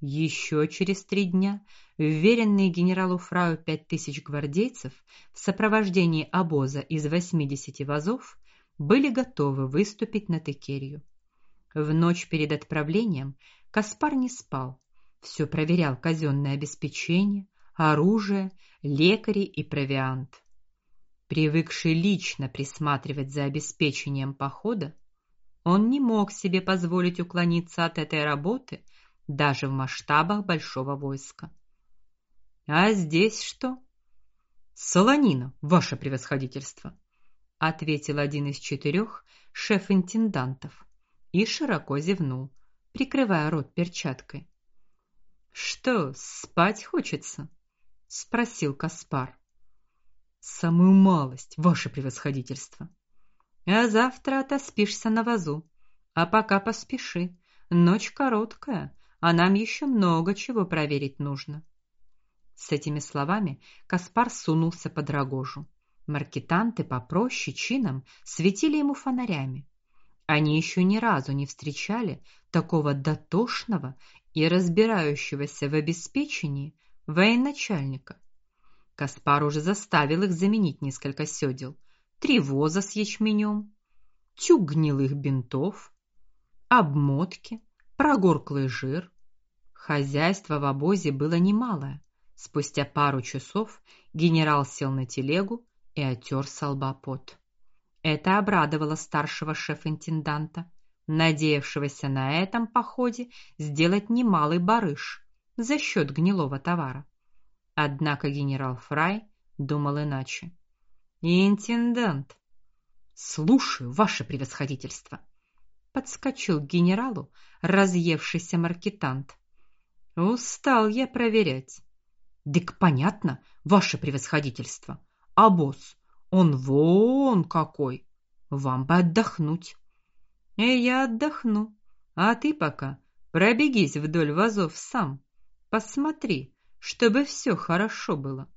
Еще через три дня вверенные генералу Фрау пять тысяч гвардейцев в сопровождении обоза из 80 вазов были готовы выступить на Текерию. В ночь перед отправлением Каспар не спал, все проверял казенное обеспечение, оружие, лекари и провиант. Привыкший лично присматривать за обеспечением похода, он не мог себе позволить уклониться от этой работы даже в масштабах большого войска. А здесь что? Солонина, ваше превосходительство, ответил один из четырех шеф-интендантов и широко зевнул, прикрывая рот перчаткой. Что, спать хочется? спросил Каспар. Самую малость, ваше превосходительство. А завтра отоспишься на вазу. А пока поспеши. Ночь короткая, а нам еще много чего проверить нужно. С этими словами Каспар сунулся под рогожу. Маркетанты попроще чином светили ему фонарями. Они еще ни разу не встречали такого дотошного и разбирающегося в обеспечении военачальника. Каспар уже заставил их заменить несколько сёдел, три воза с ячменем, тюк гнилых бинтов, обмотки, прогорклый жир. Хозяйство в обозе было немалое. Спустя пару часов генерал сел на телегу и оттер с лба пот. Это обрадовало старшего шеф-интенданта, надеявшегося на этом походе сделать немалый барыш за счет гнилого товара. Однако генерал Фрай думал иначе. Интендант, слушаю, ваше превосходительство. Подскочил к генералу разъевшийся маркетант. Устал я проверять. Дык понятно, ваше превосходительство. А босс, он вон какой. Вам бы отдохнуть. И я отдохну. А ты пока пробегись вдоль вазов сам. Посмотри, чтобы все хорошо было.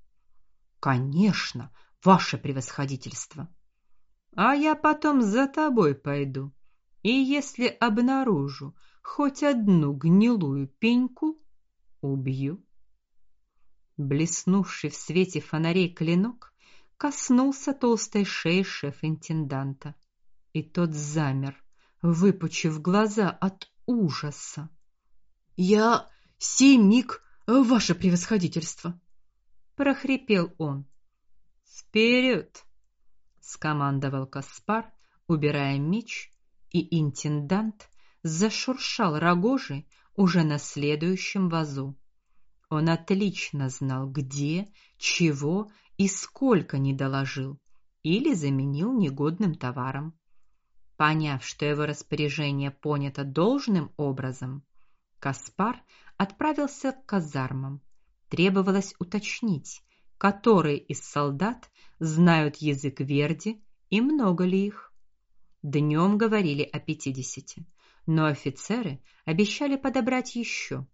Конечно, ваше превосходительство. А я потом за тобой пойду. И если обнаружу хоть одну гнилую пеньку, убью. Блеснувший в свете фонарей клинок коснулся толстой шеи шеф-интенданта, и тот замер, выпучив глаза от ужаса. Я сей миг ваше превосходительство, прохрипел он. Вперед! скомандовал Каспар, убирая меч, и интендант зашуршал рогожей уже на следующем вазу. Он отлично знал, где, чего и сколько не доложил или заменил негодным товаром. Поняв, что его распоряжение понято должным образом, Каспар отправился к казармам. Требовалось уточнить, которые из солдат знают язык Верди и много ли их. Днем говорили о пятидесяти, но офицеры обещали подобрать еще.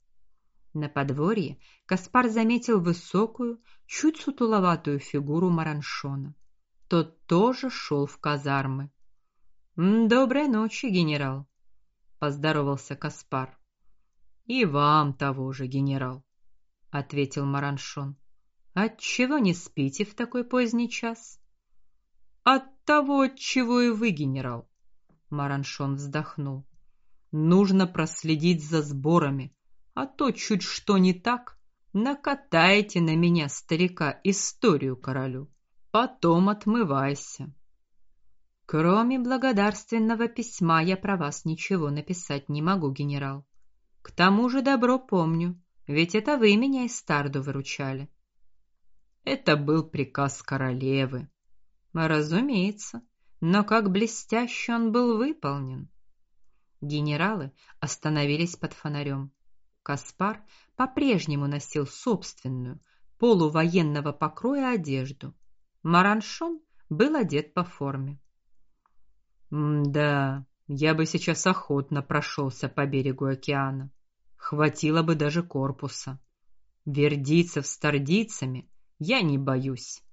На подворье Каспар заметил высокую, чуть сутуловатую фигуру Мараншона. Тот тоже шел в казармы. "Доброй ночи, генерал", поздоровался Каспар. И вам того же, генерал, ответил Мараншон. Отчего не спите в такой поздний час? От того, от чего и вы, генерал. Мараншон вздохнул. Нужно проследить за сборами, а то чуть что не так, накатаете на меня, старика, историю королю. Потом отмывайся. Кроме благодарственного письма я про вас ничего написать не могу, генерал. К тому же добро помню, ведь это вы меня из Старду выручали. Это был приказ королевы. Разумеется, но как блестяще он был выполнен. Генералы остановились под фонарем. Каспар по-прежнему носил собственную полувоенного покроя одежду. Мараншон был одет по форме. да, я бы сейчас охотно прошелся по берегу океана. Хватило бы даже корпуса. Вердийцев с тардийцами я не боюсь.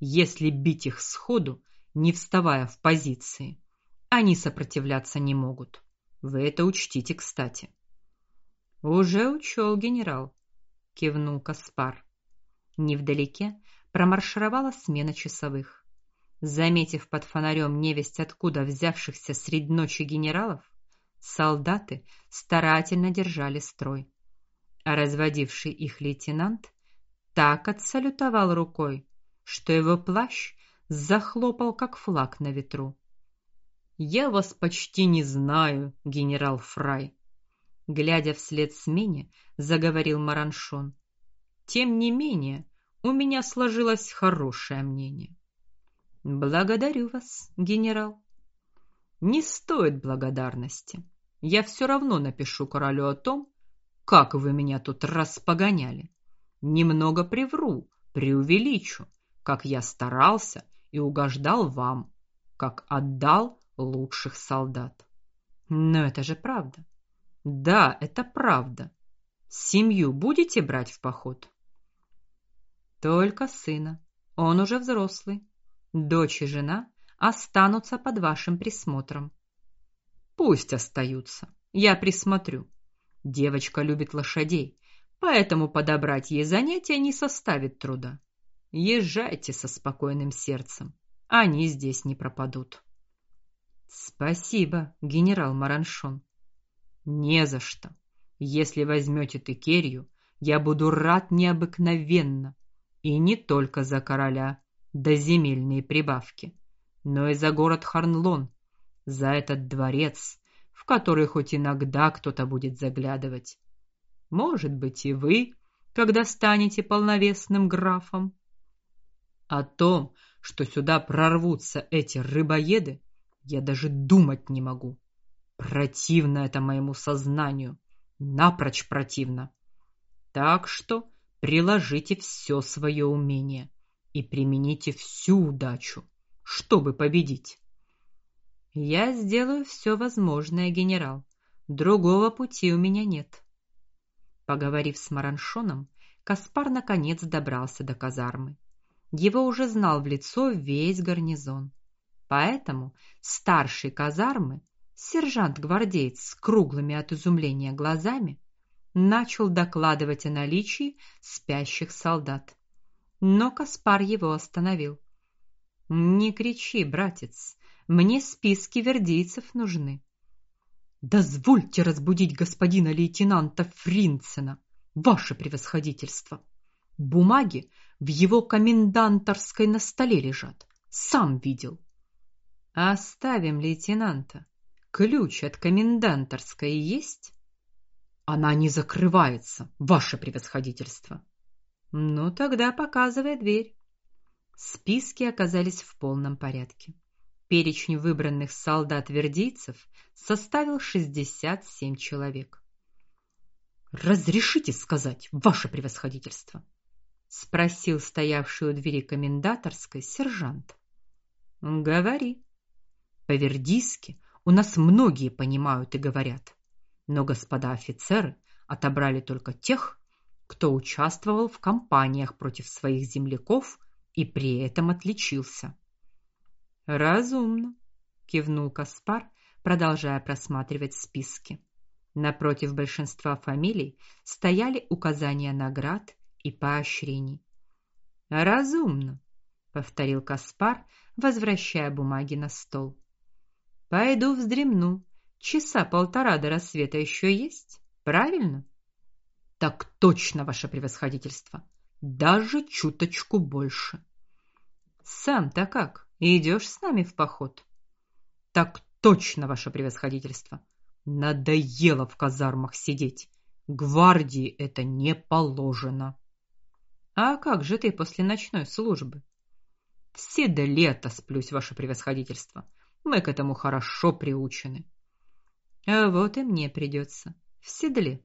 Если бить их сходу, не вставая в позиции, они сопротивляться не могут. Вы это учтите, кстати. Уже учел генерал, кивнул Каспар. Невдалеке промаршировала смена часовых. Заметив под фонарем невесть откуда взявшихся средь ночи генералов, солдаты старательно держали строй. А разводивший их лейтенант так отсалютовал рукой, что его плащ захлопал как флаг на ветру. Я вас почти не знаю, генерал Фрай, глядя вслед смене, заговорил Мараншон. Тем не менее, у меня сложилось хорошее мнение. Благодарю вас, генерал. Не стоит благодарности. Я все равно напишу королю о том, как вы меня тут распогоняли. Немного привру, преувеличу, как я старался и угождал вам, как отдал лучших солдат. Но это же правда. Да, это правда. Семью будете брать в поход? Только сына. Он уже взрослый. Дочь и жена останутся под вашим присмотром. Пусть остаются. Я присмотрю. Девочка любит лошадей, поэтому подобрать ей занятия не составит труда. Езжайте со спокойным сердцем. Они здесь не пропадут. Спасибо, генерал Мараншон. Не за что. Если возьмете Текерию, я буду рад необыкновенно, и не только за короля, да земельные прибавки, но и за город Харнлон, за этот дворец, в который хоть иногда кто-то будет заглядывать. Может быть, и вы, когда станете полновесным графом. О том, что сюда прорвутся эти рыбоеды, я даже думать не могу. Противно это моему сознанию, напрочь противно. Так что приложите все свое умение и примените всю удачу, чтобы победить. Я сделаю все возможное, генерал. Другого пути у меня нет. Поговорив с Мараншоном, Каспар наконец добрался до казармы. Его уже знал в лицо весь гарнизон. Поэтому старший казармы, сержант-гвардеец с круглыми от изумления глазами, начал докладывать о наличии спящих солдат. Но Каспар его остановил. Не кричи, братец. Мне списки вердийцев нужны. Дозвольте разбудить господина лейтенанта Фринцена, ваше превосходительство. Бумаги в его коменданторской на столе лежат. Сам видел. Оставим лейтенанта. Ключ от коменданторской есть? Она не закрывается, ваше превосходительство. Ну тогда показывай дверь. Списки оказались в полном порядке. Перечень выбранных солдат-вердийцев составил 67 человек. Разрешите сказать, ваше превосходительство, спросил стоявший у двери комендаторской сержант. Говори. По-вердийски у нас многие понимают и говорят, но господа офицеры отобрали только тех, кто участвовал в кампаниях против своих земляков и при этом отличился. Разумно, кивнул Каспар, продолжая просматривать списки. Напротив большинства фамилий стояли указания наград и поощрений. Разумно, повторил Каспар, возвращая бумаги на стол. Пойду вздремну. Часа полтора до рассвета еще есть, правильно? Так точно, ваше превосходительство. Даже чуточку больше. Сам-то как? Идешь с нами в поход? Так точно, ваше превосходительство. Надоело в казармах сидеть. Гвардии это не положено. А как же ты после ночной службы? Все до лета сплюсь, ваше превосходительство. Мы к этому хорошо приучены. А вот и мне придется в седле